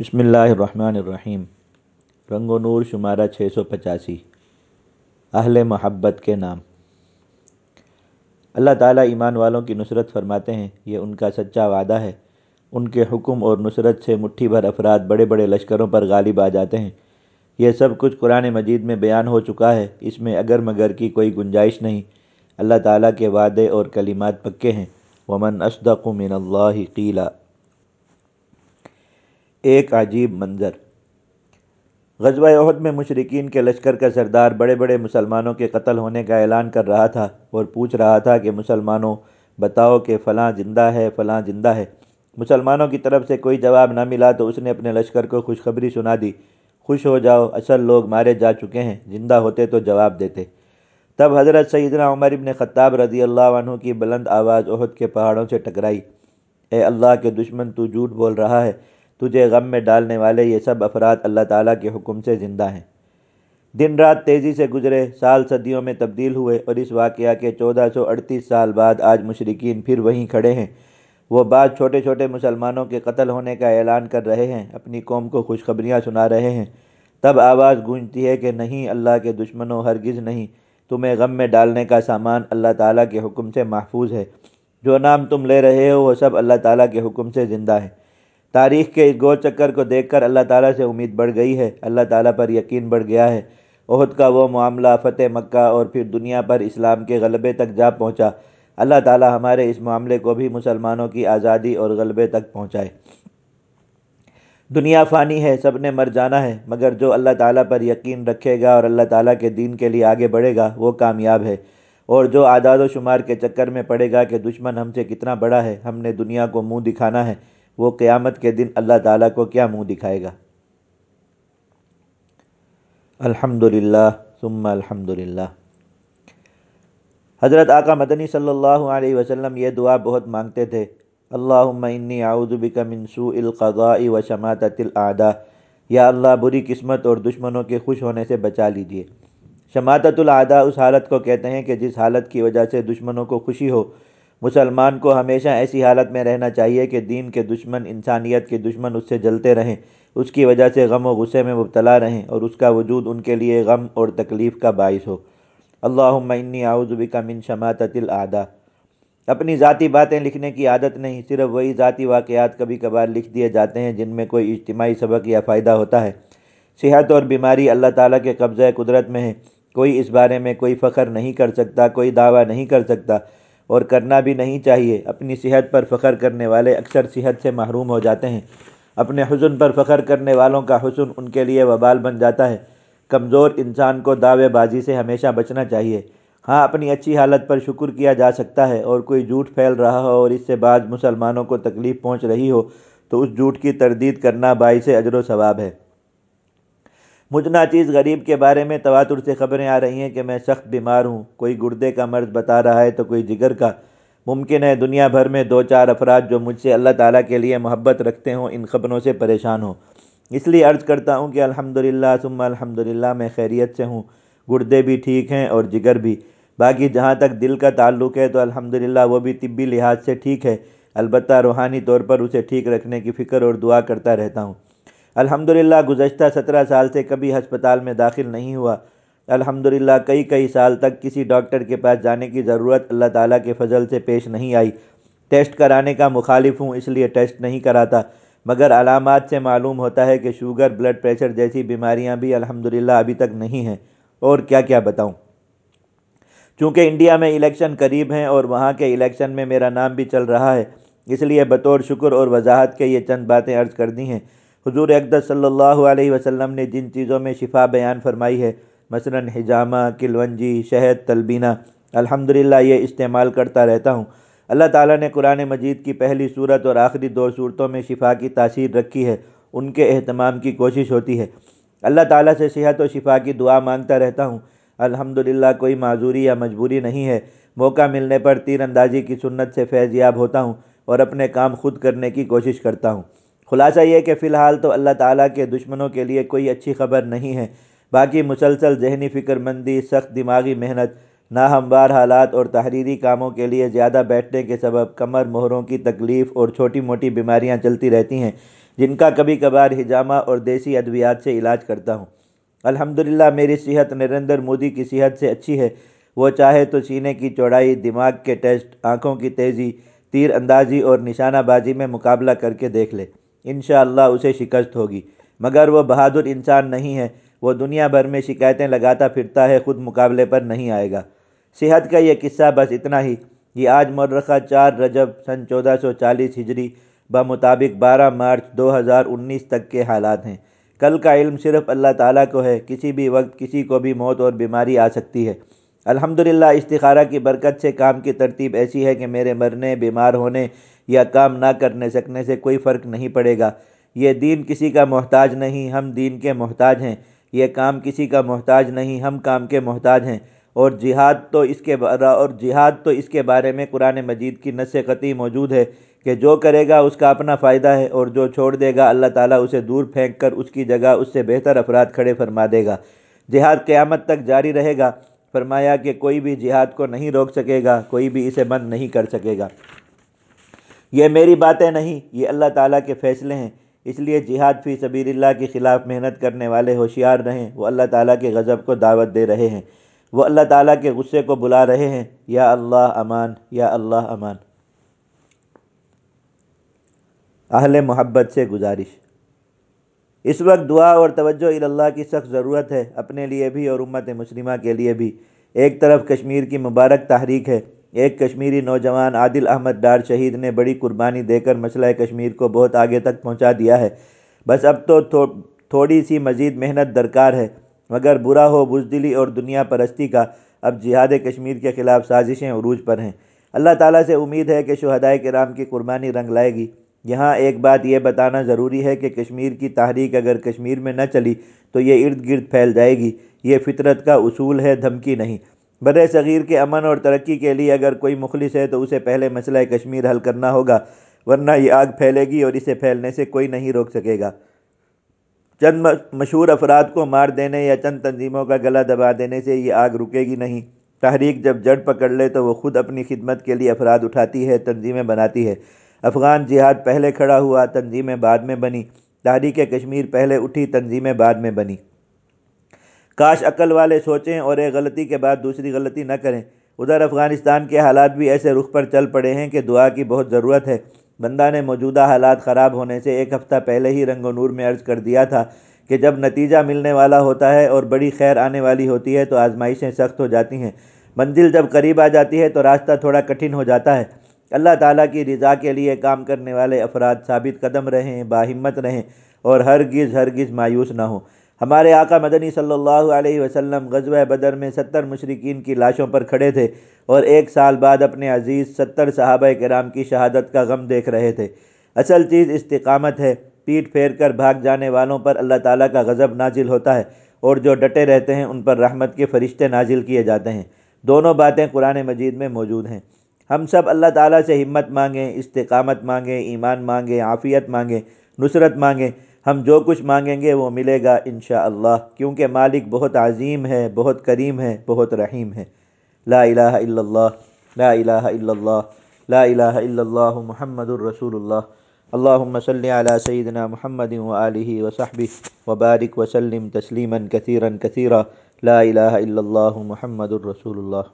بسم اللہ الرحمن الرحیم۔ رنگ و نور شمارہ چھ سو پچاسی۔ اہل محبت کے نام۔ اللہ تعالیٰ ایمان والوں کی نصرت فرماتے ہیں، یہ ان کا سچا وعدہ ہے۔ ان کے حکم اور نصرت سے مٹھی بھر افراد بڑے بڑے لشکروں پر غالب آ جاتے ہیں۔ یہ سب کچھ قرآن مجید میں بیان ہو چکا ہے۔ اس میں اگر مگر کی کوئی گنجائش نہیں۔ اللہ تعالیٰ کے وعدے اور کلمات پکے ہیں۔ ومن اصدق من اللہ قیلا ایک عجیب منظر۔ غزوہ عہد میں مشرقین کے لشکر کا سردار بڑے بڑے مسلمانوں کے قتل ہونے کا اعلان کر رہا تھا اور پوچھ رہا تھا کہ مسلمانوں، بتاؤ کہ فلاں زندہ ہے، فلاں زندہ ہے۔ مسلمانوں کی طرف سے کوئی جواب نہ ملا تو اس نے اپنے لشکر کو خوشخبری سنا دی۔ خوش ہو جاؤ، اصل لوگ مارے جا چکے ہیں، زندہ ہوتے تو جواب دیتے۔ تب حضرت سیدنا عمر ابن خطاب رضی اللہ عنہ کی بلند آواز عہد کے پہاڑوں سے ٹکرائی۔ اے اللہ کے دشمن، تو جھوٹ بول رہا ہے۔ تجھے غم میں ڈالنے والے یہ سب افراد اللہ تعالیٰ کے حکم سے زندہ ہیں۔ دن رات تیزی سے گزرے، سال صدیوں میں تبدیل ہوئے اور اس واقعہ کے چودہ سو اڑتیس سال بعد آج مشرقین پھر وہیں کھڑے ہیں۔ وہ بعض چھوٹے چھوٹے مسلمانوں کے قتل ہونے کا اعلان کر رہے ہیں، اپنی قوم کو خوشخبریاں سنا رہے ہیں۔ تب آواز گونجتی ہے کہ نہیں، اللہ کے دشمنوں ہرگز نہیں۔ تمہیں غم میں ڈالنے کا سامان اللہ تعالیٰ کے حکم سے محفوظ ہے۔ جو نام تم لے رہے ہو، وہ سب اللہ تعالیٰ کے حکم سے زندہ ہیں۔ تاریخ کے اس گول چکر کو دیکھ کر اللہ تعالیٰ سے امید بڑھ گئی ہے۔ اللہ تعالیٰ پر یقین بڑھ گیا ہے۔ عہد کا وہ معاملہ فتح مکہ اور پھر دنیا پر اسلام کے غلبے تک جا پہنچا۔ اللہ تعالیٰ ہمارے اس معاملے کو بھی مسلمانوں کی آزادی اور غلبے تک پہنچائے۔ دنیا فانی ہے، سب نے مر جانا ہے، مگر جو اللہ تعالیٰ پر یقین رکھے گا اور اللہ تعالیٰ کے دین کے لیے آگے بڑھے گا، وہ کامیاب ہے۔ اور جو اعداد و شمار کے چکر میں پڑے گا کہ دشمن ہم سے کتنا بڑا ہے، ہم نے دنیا کو منہ دکھانا ہے۔ وہ قیامت کے دن اللہ تعالیٰ کو کیا منہ دکھائے گا؟ الحمد للہ ثم الحمد للہ حضرت آقا مدنی صلی اللہ علیہ وسلم یہ دعا بہت مانگتے تھے، اللہم انی اعوذ بک من سوء القضاء و شماتت الاعداء۔ یا اللہ، بری قسمت اور دشمنوں کے خوش ہونے سے بچا لیجیے۔ شماتت الاعداء اس حالت کو کہتے ہیں کہ جس حالت کی وجہ سے دشمنوں کو خوشی ہو مسلمان کو ہمیشہ ایسی حالت میں رہنا چاہیے کہ دین کے دشمن، انسانیت کے دشمن اس سے جلتے رہیں، اس کی وجہ سے غم و غصے میں مبتلا رہیں اور اس کا وجود ان کے لیے غم اور تکلیف کا باعث ہو۔ اللہم انی اعوذ بکا من شماتت الاعداء اپنی ذاتی باتیں لکھنے کی عادت نہیں، صرف وہی ذاتی واقعات کبھی کبھار لکھ دیے جاتے ہیں جن میں کوئی اجتماعی سبق یا فائدہ ہوتا ہے۔ صحت اور بیماری اللہ تعالیٰ کے قبضہ قدرت میں ہے۔ کوئی اس بارے میں کوئی فخر نہیں کر سکتا، کوئی دعویٰ نہیں کر سکتا۔ اور کرنا بھی نہیں چاہیے۔ اپنی صحت پر فخر کرنے والے اکثر صحت سے محروم ہو جاتے ہیں۔ اپنے حسن پر فخر کرنے والوں کا حسن ان کے لیے وبال بن جاتا ہے۔ کمزور انسان کو دعوے بازی سے ہمیشہ بچنا چاہیے۔ ہاں اپنی اچھی حالت پر شکر کیا جا سکتا ہے اور کوئی جھوٹ پھیل رہا ہو اور اس سے بعض مسلمانوں کو تکلیف پہنچ رہی ہو تو اس جھوٹ کی تردید کرنا باعث اجر و ثواب ہے۔ مجھ چیز غریب کے بارے میں تواتر سے خبریں آ رہی ہیں کہ میں سخت بیمار ہوں، کوئی گردے کا مرض بتا رہا ہے تو کوئی جگر کا۔ ممکن ہے دنیا بھر میں دو چار افراد جو مجھ سے اللہ تعالیٰ کے لیے محبت رکھتے ہوں، ان خبروں سے پریشان ہوں۔ اس لیے عرض کرتا ہوں کہ الحمدللہ، ثم الحمدللہ، میں خیریت سے ہوں۔ گردے بھی ٹھیک ہیں اور جگر بھی۔ باقی جہاں تک دل کا تعلق ہے تو الحمدللہ، وہ بھی طبی لحاظ سے ٹھیک ہے۔ البتہ روحانی طور پر اسے ٹھیک رکھنے کی فکر اور دعا کرتا رہتا ہوں۔ الحمدللہ، گزشتہ سترہ سال سے کبھی ہسپتال میں داخل نہیں ہوا۔ الحمدللہ، کئی کئی سال تک کسی ڈاکٹر کے پاس جانے کی ضرورت اللہ تعالیٰ کے فضل سے پیش نہیں آئی۔ ٹیسٹ کرانے کا مخالف ہوں اس لیے ٹیسٹ نہیں کراتا۔ مگر علامات سے معلوم ہوتا ہے کہ شوگر، بلڈ پریشر جیسی بیماریاں بھی الحمدللہ ابھی تک نہیں ہیں۔ اور کیا کیا بتاؤں؟ چونکہ انڈیا میں الیکشن قریب ہیں اور وہاں کے الیکشن میں میرا نام بھی چل رہا ہے، اس لیے بطور شکر اور وضاحت کے یہ چند باتیں عرض کر دی ہیں۔ حضور اقدس صلی اللہ علیہ وسلم نے جن چیزوں میں شفا بیان فرمائی ہے، مثلا حجامہ، کلونجی، شہد، تلبینہ، الحمدللہ یہ استعمال کرتا رہتا ہوں۔ اللہ تعالیٰ نے قرآن مجید کی پہلی صورت اور آخری دو صورتوں میں شفا کی تاثیر رکھی ہے، ان کے اہتمام کی کوشش ہوتی ہے۔ اللہ تعالیٰ سے صحت و شفا کی دعا مانگتا رہتا ہوں۔ الحمدللہ کوئی معذوری یا مجبوری نہیں ہے۔ موقع ملنے پر تیر اندازی کی سنت سے فیض یاب ہوتا ہوں اور اپنے کام خود کرنے کی کوشش کرتا ہوں۔ خلاصہ یہ کہ فی الحال تو اللہ تعالیٰ کے دشمنوں کے لیے کوئی اچھی خبر نہیں ہے۔ باقی مسلسل ذہنی فکر مندی، سخت دماغی محنت، ناہموار حالات اور تحریری کاموں کے لیے زیادہ بیٹھنے کے سبب کمر مہروں کی تکلیف اور چھوٹی موٹی بیماریاں چلتی رہتی ہیں، جن کا کبھی کبھار ہجامہ اور دیسی ادویات سے علاج کرتا ہوں۔ الحمدللہ میری صحت نریندر مودی کی صحت سے اچھی ہے۔ وہ چاہے تو سینے کی چوڑائی، دماغ کے ٹیسٹ، آنکھوں کی تیزی تیر اندازی اور نشانہ بازی میں مقابلہ کر کے دیکھ لے۔ انشاءاللہ اسے شکست ہوگی۔ مگر وہ بہادر انسان نہیں ہے، وہ دنیا بھر میں شکایتیں لگاتا پھرتا ہے، خود مقابلے پر نہیں آئے گا۔ صحت کا یہ قصہ بس اتنا ہی۔ یہ آج مرخہ چار رجب سن چودہ سو چالیس ہجری بمطابق بارہ مارچ دو ہزار انیس تک کے حالات ہیں۔ کل کا علم صرف اللہ تعالیٰ کو ہے، کسی بھی وقت کسی کو بھی موت اور بیماری آ سکتی ہے۔ الحمدللہ، استخارہ کی برکت سے کام کی ترتیب ایسی ہے کہ میرے مرنے، بیمار ہونے یا کام نہ کرنے، سکنے سے کوئی فرق نہیں پڑے گا۔ یہ دین کسی کا محتاج نہیں، ہم دین کے محتاج ہیں۔ یہ کام کسی کا محتاج نہیں، ہم کام کے محتاج ہیں۔ اور جہاد تو اس کے اور جہاد تو اس کے بارے میں قرآن مجید کی نص قطعی موجود ہے کہ جو کرے گا اس کا اپنا فائدہ ہے، اور جو چھوڑ دے گا اللہ تعالیٰ اسے دور پھینک کر اس کی جگہ اس سے بہتر افراد کھڑے فرما دے گا۔ جہاد قیامت تک جاری رہے گا۔ فرمایا کہ کوئی بھی جہاد کو نہیں روک سکے گا، کوئی بھی اسے بند نہیں کر سکے گا۔ یہ میری باتیں نہیں، یہ اللہ تعالیٰ کے فیصلے ہیں۔ اس لیے جہاد فی سبیل اللہ کے خلاف محنت کرنے والے ہوشیار رہیں۔ وہ اللہ تعالیٰ کے غضب کو دعوت دے رہے ہیں۔ وہ اللہ تعالیٰ کے غصے کو بلا رہے ہیں۔ یا اللہ امان، یا اللہ امان۔ اہل محبت سے گزارش۔ اس وقت دعا اور توجہ اللہ کی سخت ضرورت ہے، اپنے لیے بھی اور امت مسلمہ کے لیے بھی۔ ایک طرف کشمیر کی مبارک تحریک ہے، ایک کشمیری نوجوان عادل احمد ڈار شہید نے بڑی قربانی دے کر مسئلہ کشمیر کو بہت آگے تک پہنچا دیا ہے۔ بس اب تو تھوڑی سی مزید محنت درکار ہے، مگر برا ہو بزدلی اور دنیا پرستی کا اب جہاد کشمیر کے خلاف سازشیں عروج پر ہیں۔ اللہ تعالیٰ سے امید ہے کہ شہدائے کرام کی قربانی رنگ لائے گی۔ یہاں ایک بات یہ بتانا ضروری ہے کہ کشمیر کی تحریک اگر کشمیر میں نہ چلی تو یہ ارد گرد پھیل جائے گی۔ یہ فطرت کا اصول ہے، دھمکی نہیں۔ بر صغیر کے امن اور ترقی کے لیے اگر کوئی مخلص ہے تو اسے پہلے مسئلہ کشمیر حل کرنا ہوگا، ورنہ یہ آگ پھیلے گی اور اسے پھیلنے سے کوئی نہیں روک سکے گا۔ چند مشہور افراد کو مار دینے یا چند تنظیموں کا گلا دبا دینے سے یہ آگ رکے گی نہیں۔ تحریک جب جڑ پکڑ لے تو وہ خود اپنی خدمت کے لیے افراد اٹھاتی ہے، تنظیمیں بناتی ہے۔ افغان جہاد پہلے کھڑا ہوا، تنظیمیں بعد میں بنی۔ تحریک کشمیر پہلے اٹھی، تنظیمیں بعد میں بنی۔ کاش عقل والے سوچیں اور ایک غلطی کے بعد دوسری غلطی نہ کریں۔ ادھر افغانستان کے حالات بھی ایسے رخ پر چل پڑے ہیں کہ دعا کی بہت ضرورت ہے۔ بندہ نے موجودہ حالات خراب ہونے سے ایک ہفتہ پہلے ہی رنگ و نور میں عرض کر دیا تھا کہ جب نتیجہ ملنے والا ہوتا ہے اور بڑی خیر آنے والی ہوتی ہے تو آزمائشیں سخت ہو جاتی ہیں۔ منزل جب قریب آ جاتی ہے تو راستہ تھوڑا کٹھن ہو جاتا ہے۔ اللہ تعالیٰ کی رضا کے لیے کام کرنے والے افراد ثابت قدم رہیں، باہمت رہیں اور ہرگز ہرگز مایوس نہ ہوں۔ ہمارے آقا مدنی صلی اللہ علیہ وسلم غزوہ بدر میں ستر مشرقین کی لاشوں پر کھڑے تھے اور ایک سال بعد اپنے عزیز ستر صحابہ کرام کی شہادت کا غم دیکھ رہے تھے۔ اصل چیز استقامت ہے۔ پیٹ پھیر کر بھاگ جانے والوں پر اللہ تعالیٰ کا غضب نازل ہوتا ہے اور جو ڈٹے رہتے ہیں ان پر رحمت کے فرشتے نازل کیے جاتے ہیں۔ دونوں باتیں قرآن مجید میں موجود ہیں۔ ہم سب اللہ تعالیٰ سے ہمت مانگیں، استقامت مانگیں، ایمان مانگیں، عافیت مانگیں، نصرت مانگیں۔ ہم جو کچھ مانگیں گے وہ ملے گا انشاءاللہ، کیونکہ مالک بہت عظیم ہے، بہت کریم ہے، بہت رحیم ہے۔ لا الہ الا اللہ، لا الہ الا اللہ، لا الہ الا اللہ محمد الرسول اللہ اللہم صلی علی سیدنا محمد وآلہ وصحبہ وبارک وسلم تسلیما کثیرا کثیرا۔ لا الہ الا اللہ محمد الرسول اللہ